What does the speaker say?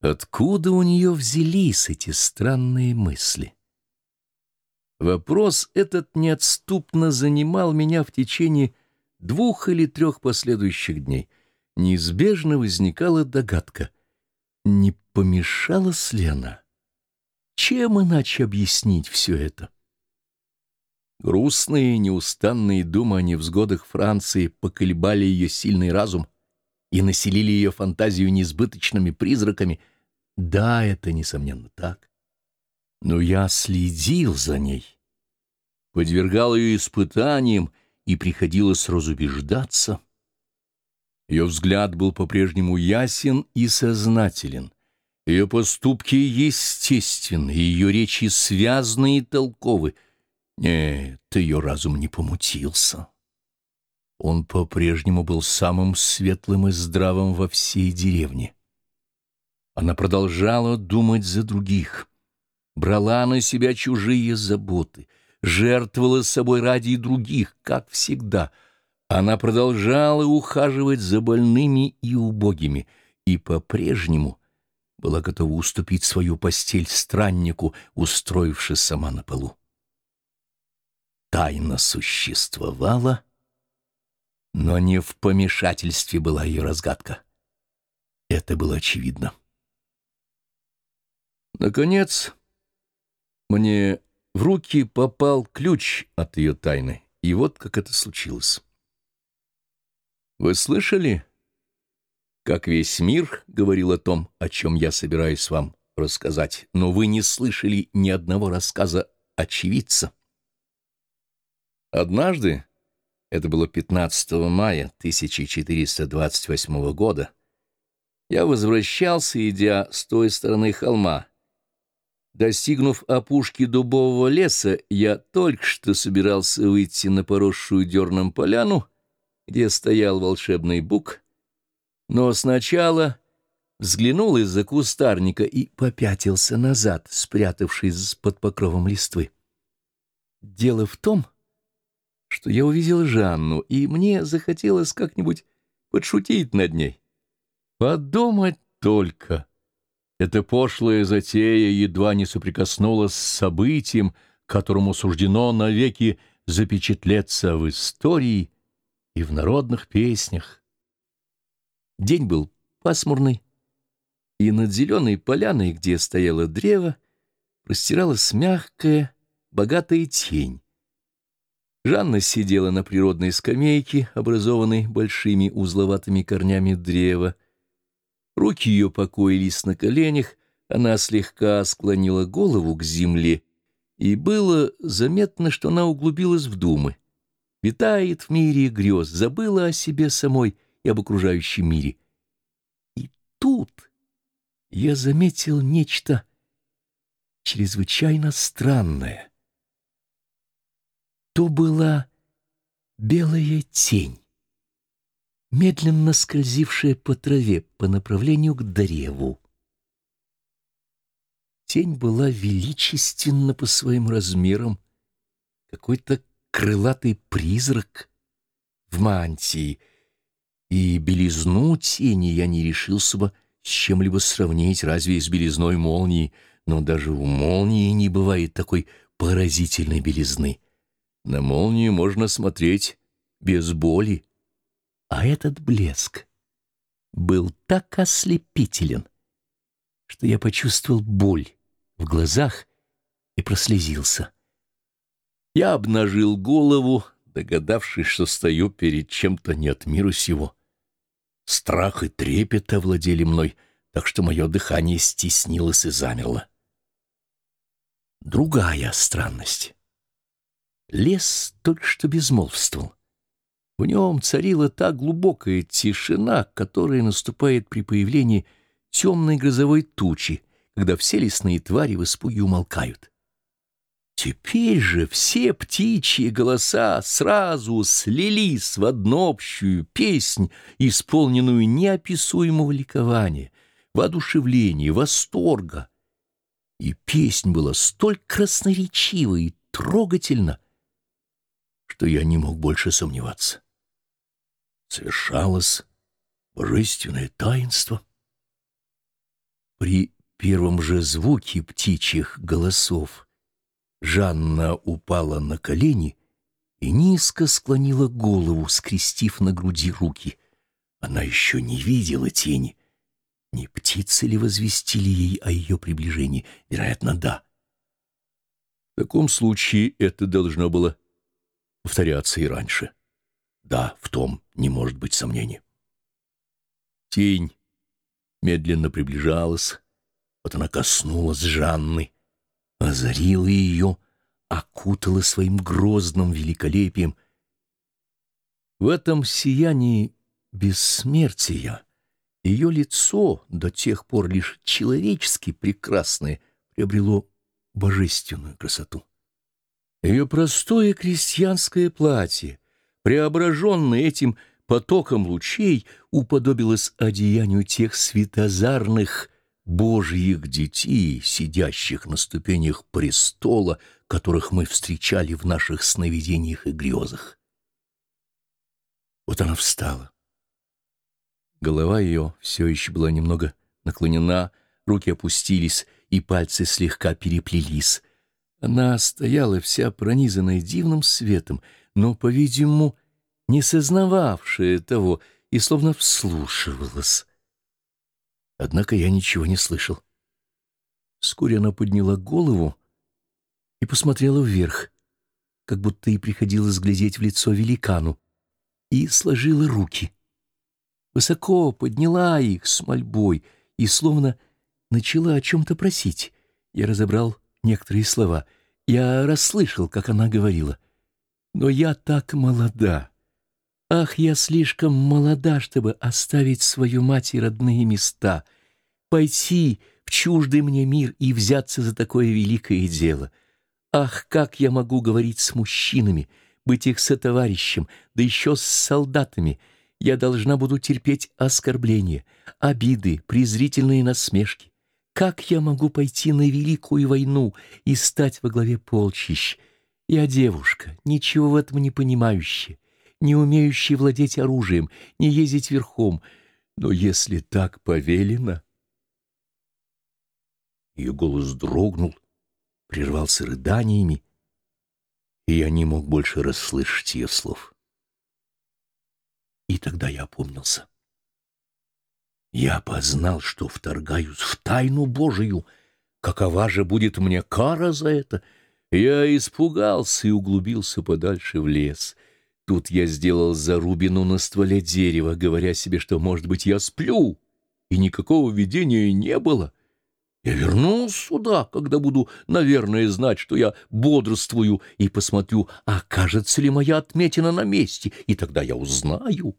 Откуда у нее взялись эти странные мысли? Вопрос этот неотступно занимал меня в течение двух или трех последующих дней. Неизбежно возникала догадка, не помешалась ли она? Чем иначе объяснить все это? Грустные, неустанные думы о невзгодах Франции поколебали ее сильный разум и населили ее фантазию несбыточными призраками. Да, это, несомненно, так. Но я следил за ней, подвергал ее испытаниям, и приходилось разубеждаться. Ее взгляд был по-прежнему ясен и сознателен — ее поступки естественны, ее речи связаны и толковы. Нет, ее разум не помутился. Он по-прежнему был самым светлым и здравым во всей деревне. Она продолжала думать за других, брала на себя чужие заботы, жертвовала собой ради других, как всегда. Она продолжала ухаживать за больными и убогими, и по-прежнему была готова уступить свою постель страннику, устроившись сама на полу. Тайна существовала, но не в помешательстве была ее разгадка. Это было очевидно. Наконец, мне в руки попал ключ от ее тайны, и вот как это случилось. Вы слышали как весь мир говорил о том, о чем я собираюсь вам рассказать, но вы не слышали ни одного рассказа очевидца. Однажды, это было 15 мая 1428 года, я возвращался, идя с той стороны холма. Достигнув опушки дубового леса, я только что собирался выйти на поросшую дерном поляну, где стоял волшебный бук, но сначала взглянул из-за кустарника и попятился назад, спрятавшись под покровом листвы. Дело в том, что я увидел Жанну, и мне захотелось как-нибудь подшутить над ней. Подумать только. Эта пошлая затея едва не соприкоснулась с событием, которому суждено навеки запечатлеться в истории и в народных песнях. День был пасмурный, и над зеленой поляной, где стояло древо, простиралась мягкая, богатая тень. Жанна сидела на природной скамейке, образованной большими узловатыми корнями древа. Руки ее покоились на коленях, она слегка склонила голову к земле, и было заметно, что она углубилась в думы. Витает в мире грез, забыла о себе самой — и об окружающем мире. И тут я заметил нечто чрезвычайно странное. То была белая тень, медленно скользившая по траве по направлению к древу. Тень была величественна по своим размерам, какой-то крылатый призрак в мантии — и белизну тени я не решился бы с чем-либо сравнить, разве с белизной молнии, но даже у молнии не бывает такой поразительной белизны. На молнию можно смотреть без боли, а этот блеск был так ослепителен, что я почувствовал боль в глазах и прослезился. Я обнажил голову, догадавшись, что стою перед чем-то не от мира сего. Страх и трепет овладели мной, так что мое дыхание стеснилось и замерло. Другая странность. Лес только что безмолвствовал. В нем царила та глубокая тишина, которая наступает при появлении темной грозовой тучи, когда все лесные твари в испуге умолкают. Теперь же все птичьи голоса сразу слились в одну общую песнь, исполненную неописуемого ликования, воодушевления, восторга. И песнь была столь красноречива и трогательна, что я не мог больше сомневаться. Совершалось божественное таинство. При первом же звуке птичьих голосов Жанна упала на колени и низко склонила голову, скрестив на груди руки. Она еще не видела тени. Не птицы ли возвестили ей о ее приближении? Вероятно, да. В таком случае это должно было повторяться и раньше. Да, в том не может быть сомнений. Тень медленно приближалась, вот она коснулась Жанны, озарила ее, окутала своим грозным великолепием. В этом сиянии бессмертия ее лицо, до тех пор лишь человечески прекрасное, приобрело божественную красоту. Ее простое крестьянское платье, преображенное этим потоком лучей, уподобилось одеянию тех светозарных божьих детей, сидящих на ступенях престола, которых мы встречали в наших сновидениях и грезах. Вот она встала. Голова ее все еще была немного наклонена, руки опустились, и пальцы слегка переплелись. Она стояла вся пронизанная дивным светом, но, по-видимому, не сознававшая того и словно вслушивалась. Однако я ничего не слышал. Вскоре она подняла голову и посмотрела вверх, как будто и приходилось глядеть в лицо великану, и сложила руки. Высоко подняла их с мольбой и словно начала о чем-то просить. Я разобрал некоторые слова. Я расслышал, как она говорила. «Но я так молода. Ах, я слишком молода, чтобы оставить свою мать и родные места, пойти в чуждый мне мир и взяться за такое великое дело. Ах, как я могу говорить с мужчинами, быть их сотоварищем, да еще с солдатами. Я должна буду терпеть оскорбления, обиды, презрительные насмешки. Как я могу пойти на великую войну и стать во главе полчищ? Я девушка, ничего в этом не понимающая не умеющий владеть оружием, не ездить верхом. Но если так повелено... Ее голос дрогнул, прервался рыданиями, и я не мог больше расслышать ее слов. И тогда я опомнился. Я познал, что вторгаюсь в тайну Божию. Какова же будет мне кара за это? Я испугался и углубился подальше в лес — Тут я сделал зарубину на стволе дерева, говоря себе, что, может быть, я сплю, и никакого видения не было. Я вернусь сюда, когда буду, наверное, знать, что я бодрствую, и посмотрю, окажется ли моя отметина на месте, и тогда я узнаю.